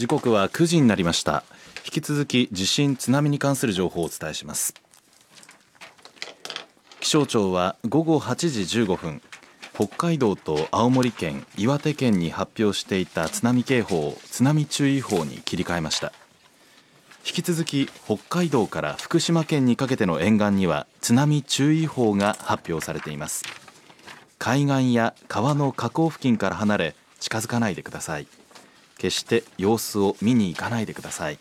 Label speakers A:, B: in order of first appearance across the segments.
A: 時刻は9時になりました。引き続き地震津波に関する情報をお伝えします。気象庁は午後8時15分北海道と青森県岩手県に発表していた津波警報を津波注意報に切り替えました。引き続き北海道から福島県にかけての沿岸には津波注意報が発表されています。海岸や川の河口付近から離れ近づかないでください。決して様子を見に行かないでください。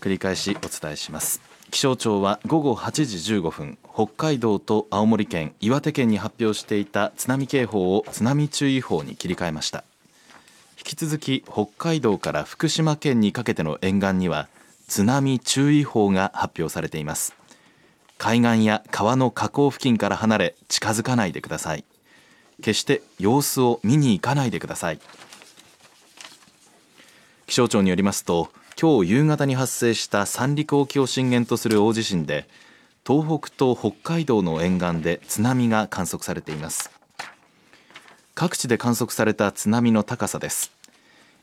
A: 繰り返しお伝えします。気象庁は午後8時15分北海道と青森県岩手県に発表していた津波警報を津波注意報に切り替えました。引き続き北海道から福島県にかけての沿岸には津波注意報が発表されています。海岸や川の河口付近から離れ近づかないでください。決して様子を見に行かないでください。気象庁によりますと今日夕方に発生した三陸沖を震源とする大地震で東北と北海道の沿岸で津波が観測されています。各地で観測された津波の高さです。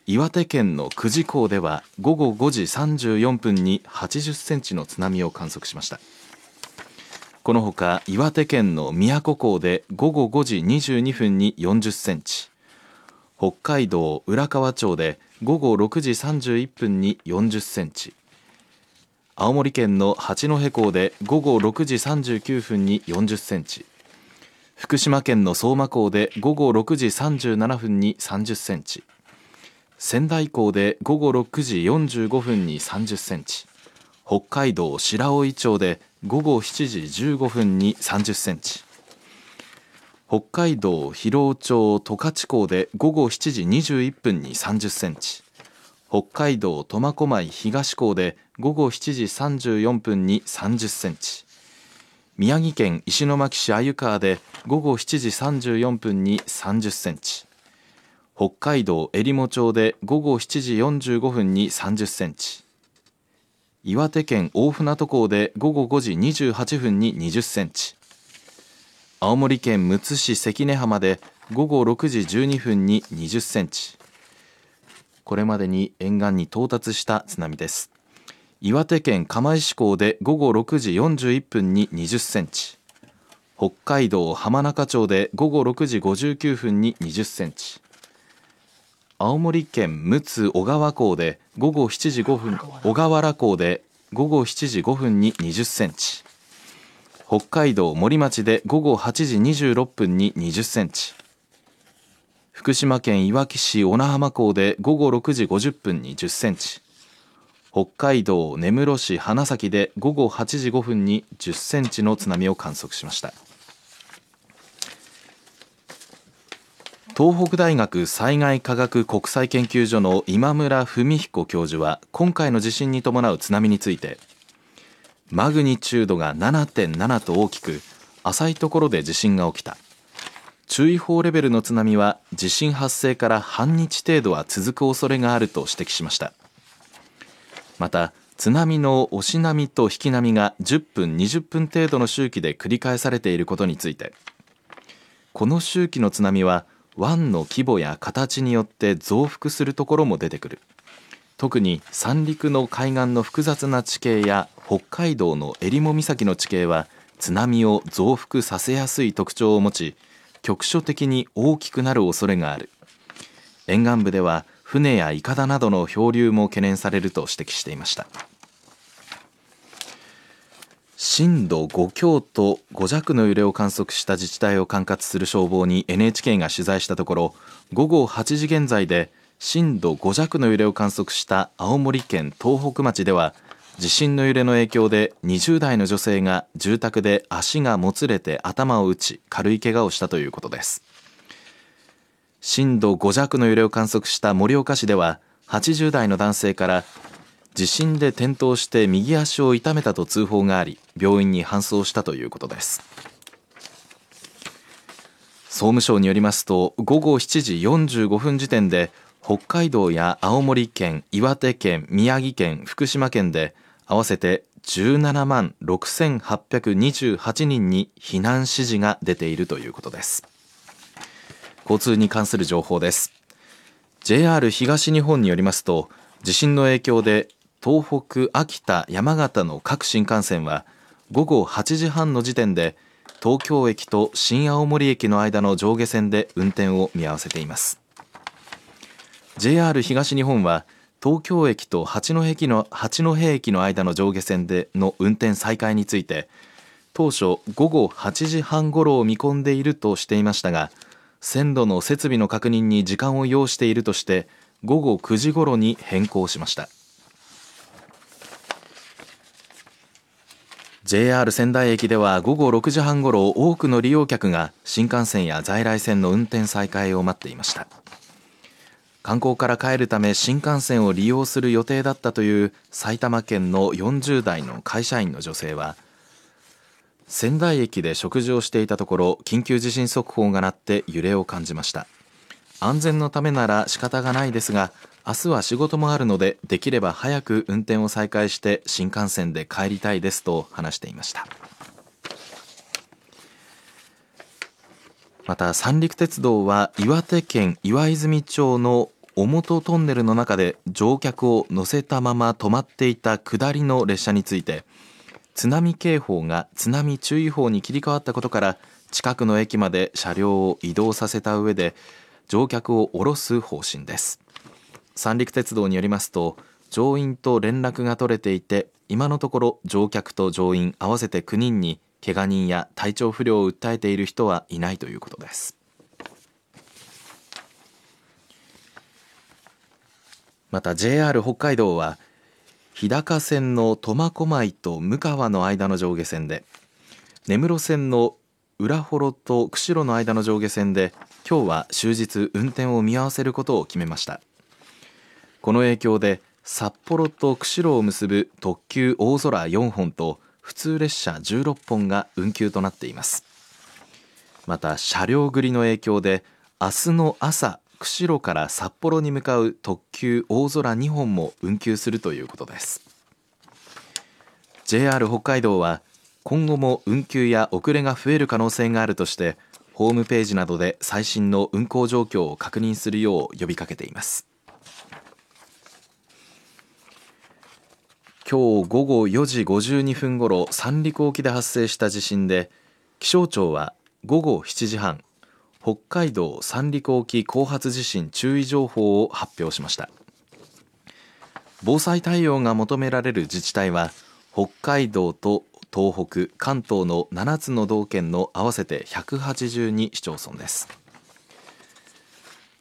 A: 岩手県の久慈港では午後5時34分に80センチの津波を観測しました。このほか岩手県の宮古港で午後5時22分に40センチ北海道浦河町で午後6時31分に40センチ青森県の八戸港で午後6時39分に40センチ福島県の相馬港で午後6時37分に30センチ仙台港で午後6時45分に30センチ北海道白老町で午後7時15分に30センチ。北海道広尾町十勝港で午後7時21分に30センチ。北海道苫小牧東港で午後7時34分に30センチ。宮城県石巻市鮎川で午後7時34分に30センチ。北海道えりも町で午後7時45分に30センチ。岩手県大船渡港で午後5時28分に20センチ。青森県むつ市関根浜で午後6時12分に20センチ。これまでに沿岸に到達した津波です。岩手県釜石港で午後6時41分に20センチ。北海道浜中町で午後6時59分に20センチ。青森県陸奥小川港で午後7時5分小川原港で午後7時5分に20センチ。北海道森町で午後8時26分に20センチ。福島県いわき市小名浜港で午後6時50分に10センチ。北海道根室市花咲で午後8時5分に10センチの津波を観測しました。東北大学災害科学国際研究所の今村文彦教授は今回の地震に伴う津波についてマグニチュードが7.7と大きく浅いところで地震が起きた。注意報レベルの津波は地震発生から半日程度は続く恐れがあると指摘しました。また津波の押し波と引き波が10分20分程度の周期で繰り返されていることについてこの周期の津波は湾の規模や形によって増幅するところも出てくる。特に三陸の海岸の複雑な地形や北海道の襟裳岬の地形は津波を増幅させやすい特徴を持ち局所的に大きくなる恐れがある。沿岸部では船やいかだなどの漂流も懸念されると指摘していました。震度5強と5弱の揺れを観測した自治体を管轄する消防に NHK が取材したところ午後8時現在で震度5弱の揺れを観測した青森県東北町では地震の揺れの影響で20代の女性が住宅で足がもつれて頭を打ち軽い怪我をしたということです。震度5弱の揺れを観測した盛岡市では80代の男性から地震で転倒して右足を痛めたと通報があり病院に搬送したということです。総務省によりますと午後7時45分時点で北海道や青森県岩手県宮城県福島県で合わせて17万6828人に避難指示が出ているということです。交通に関する情報です。JR 東日本によりますと地震の影響で東北、秋田、山形の各新幹線は午後8時半の時点で東京駅と新青森駅の間の上下線で運転を見合わせています。JR 東日本は東京駅と八戸駅の八戸駅の間の上下線での運転再開について当初午後8時半ごろを見込んでいるとしていましたが線路の設備の確認に時間を要しているとして午後9時ごろに変更しました。JR 仙台駅では午後6時半ごろ多くの利用客が新幹線や在来線の運転再開を待っていました。観光から帰るため新幹線を利用する予定だったという埼玉県の40代の会社員の女性は仙台駅で食事をしていたところ緊急地震速報が鳴って揺れを感じました。安全のためなら仕方がないですが明日は仕事もあるのでできれば早く運転を再開して新幹線で帰りたいですと話していました。また三陸鉄道は岩手県岩泉町の尾本トンネルの中で乗客を乗せたまま止まっていた下りの列車について津波警報が津波注意報に切り替わったことから近くの駅まで車両を移動させた上で乗客を降ろす方針です。三陸鉄道によりますと乗員と連絡が取れていて今のところ乗客と乗員合わせて9人にけが人や体調不良を訴えている人はいないということです。また JR 北海道は日高線の苫小牧と向川の間の上下線で根室線の浦幌と釧路の間の上下線で今日は終日運転を見合わせることを決めました。この影響で札幌と釧路を結ぶ特急大空4本と普通列車16本が運休となっています。また車両繰りの影響で明日の朝釧路から札幌に向かう特急大空2本も運休するということです。JR 北海道は今後も運休や遅れが増える可能性があるとしてホームページなどで最新の運行状況を確認するよう呼びかけています。今日午後4時52分ごろ三陸沖で発生した地震で気象庁は午後7時半北海道三陸沖後発地震注意情報を発表しました。防災対応が求められる自治体は北海道と東北関東の7つの道県の合わせて182市町村です。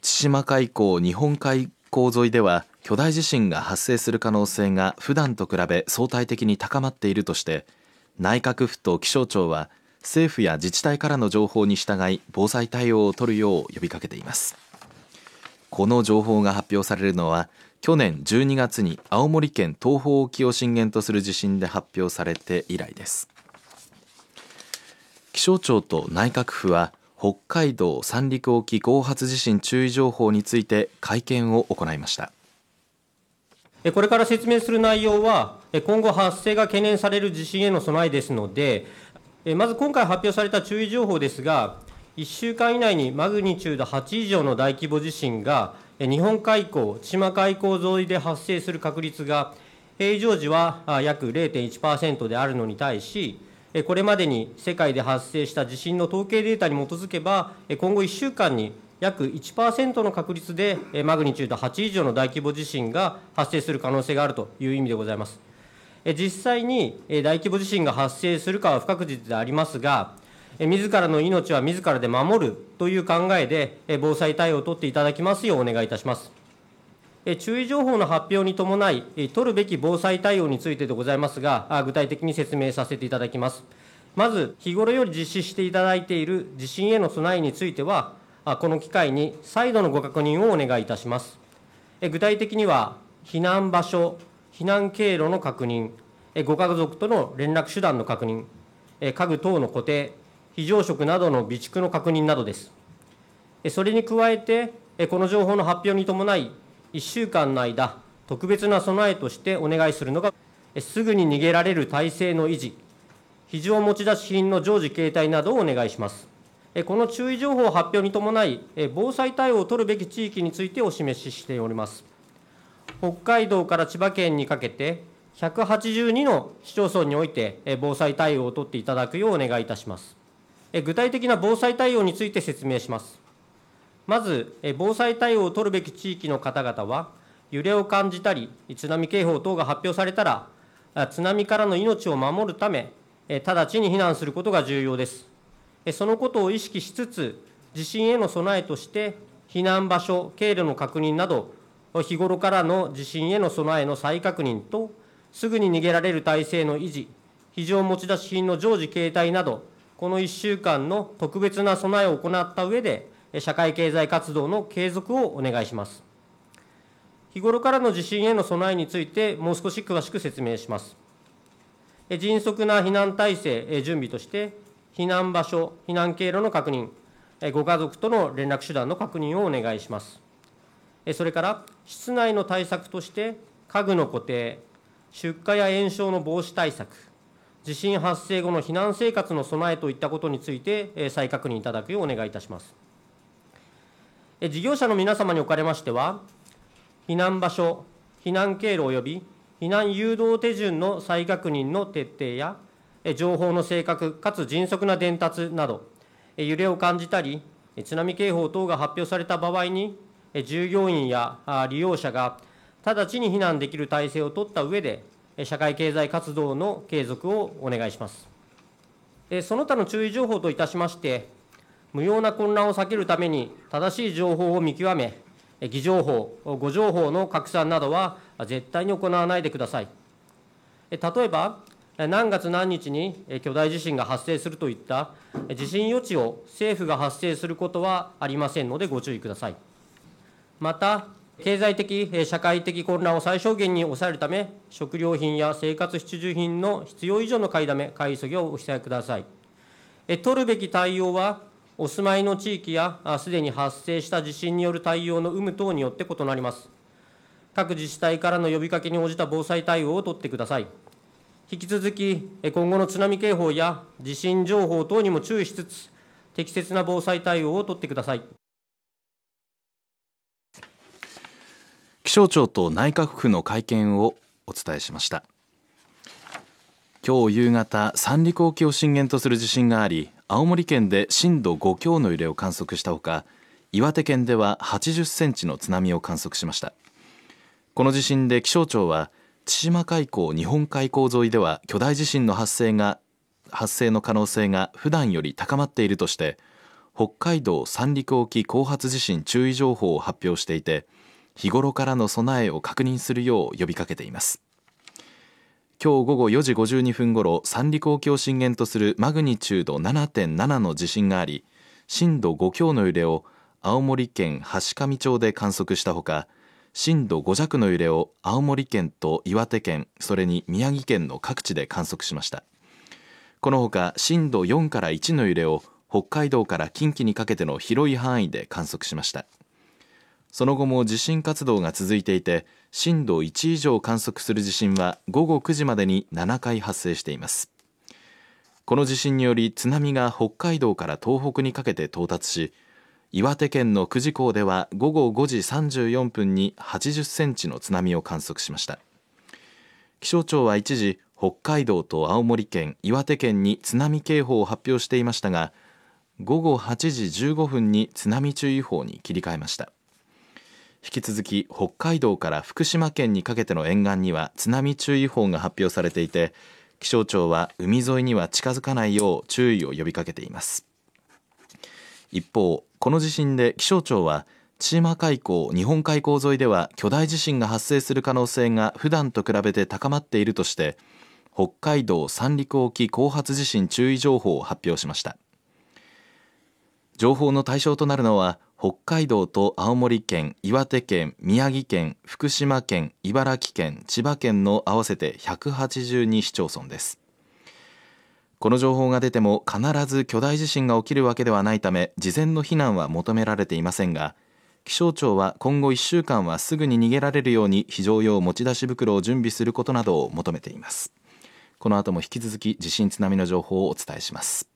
A: 千島海溝日本海溝沿いでは巨大地震が発生する可能性が普段と比べ相対的に高まっているとして内閣府と気象庁は政府や自治体からの情報に従い防災対応を取るよう呼びかけています。この情報が発表されるのは去年12月に青森県東方沖を震源とする地震で発表されて以来です。気象庁と内閣府は北海道三陸沖後発地震注意情報について会見を行いました。
B: これから説明する内容は、今後発生が懸念される地震への備えですので、まず今回発表された注意情報ですが、1週間以内にマグニチュード8以上の大規模地震が、日本海溝、千島海溝沿いで発生する確率が、平常時は約0.1%であるのに対し、これまでに世界で発生した地震の統計データに基づけば、今後1週間に約1%の確率でマグニチュード8以上の大規模地震が発生する可能性があるという意味でございます。実際に大規模地震が発生するかは不確実でありますが、自らの命は自らで守るという考えで、防災対応を取っていただきますようお願いいたします。注意情報の発表に伴い、取るべき防災対応についてでございますが、具体的に説明させていただきます。まず、日頃より実施していただいている地震への備えについては、この機会に再度のご確認をお願いいたします。具体的には、避難場所、避難経路の確認、ご家族との連絡手段の確認、家具等の固定、非常食などの備蓄の確認などです。それに加えて、この情報の発表に伴い、1週間の間、特別な備えとしてお願いするのが、すぐに逃げられる体制の維持、非常持ち出し品の常時携帯などをお願いします。この注意情報発表に伴い、防災対応を取るべき地域についてお示ししております。北海道から千葉県にかけて、182の市町村において、防災対応を取っていただくようお願いいたします。具体的な防災対応について説明します。まず、防災対応を取るべき地域の方々は、揺れを感じたり、津波警報等が発表されたら、津波からの命を守るため、直ちに避難することが重要です。そのことを意識しつつ、地震への備えとして、避難場所、経路の確認など、日頃からの地震への備えの再確認と、すぐに逃げられる体制の維持、非常持ち出し品の常時携帯など、この1週間の特別な備えを行った上で、社会経済活動の継続をお願いします。日頃からの地震への備えについて、もう少し詳しく説明します。迅速な避難体制、準備として、避難場所、避難経路の確認、ご家族との連絡手段の確認をお願いします。それから、室内の対策として、家具の固定、出火や延焼の防止対策、地震発生後の避難生活の備えといったことについて、再確認いただくようお願いいたします。事業者の皆様におかれましては、避難場所、避難経路及び避難誘導手順の再確認の徹底や、情報の正確かつ迅速な伝達など、揺れを感じたり、津波警報等が発表された場合に、従業員や利用者が直ちに避難できる体制を取った上で、社会経済活動の継続をお願いします。その他の注意情報といたしまして、無用な混乱を避けるために、正しい情報を見極め、偽情報、誤情報の拡散などは絶対に行わないでください。例えば、何月何日に巨大地震が発生するといった地震予知を政府が発生することはありませんのでご注意ください。また、経済的、社会的混乱を最小限に抑えるため、食料品や生活必需品の必要以上の買いだめ、買い急ぎをお控えください。取るべき対応は、お住まいの地域やすでに発生した地震による対応の有無等によって異なります。各自治体からの呼びかけに応じた防災対応を取ってください。引き続き、今後の津波警報や地震情報等にも注意しつつ、適切な防災対応を取ってください。
A: 気象庁と内閣府の会見をお伝えしました。今日夕方、三陸沖を震源とする地震があり、青森県で震度5強の揺れを観測したほか岩手県では80センチの津波を観測しましたこの地震で気象庁は千島海溝日本海溝沿いでは巨大地震の発生が発生の可能性が普段より高まっているとして北海道三陸沖後発地震注意情報を発表していて日頃からの備えを確認するよう呼びかけています。今日午後4時52分ごろ三陸沖を震源とするマグニチュード7.7の地震があり震度5強の揺れを青森県階上町で観測したほか震度5弱の揺れを青森県と岩手県それに宮城県の各地で観測しました。このほか震度4から1の揺れを北海道から近畿にかけての広い範囲で観測しました。その後も地震活動が続いていて震度1以上観測する地震は午後9時までに7回発生しています。この地震により津波が北海道から東北にかけて到達し岩手県の久慈港では午後5時34分に80センチの津波を観測しました。気象庁は一時北海道と青森県岩手県に津波警報を発表していましたが午後8時15分に津波注意報に切り替えました。引き続き北海道から福島県にかけての沿岸には津波注意報が発表されていて気象庁は海沿いには近づかないよう注意を呼びかけています。一方この地震で気象庁は千島海溝日本海溝沿いでは巨大地震が発生する可能性が普段と比べて高まっているとして北海道三陸沖後発地震注意情報を発表しました情報の対象となるのは北海道と青森県、岩手県、宮城県、福島県、茨城県、千葉県の合わせて182市町村です。この情報が出ても必ず巨大地震が起きるわけではないため事前の避難は求められていませんが気象庁は今後1週間はすぐに逃げられるように非常用持ち出し袋を準備することなどを求めています。この後も引き続き地震津波の情報をお伝えします。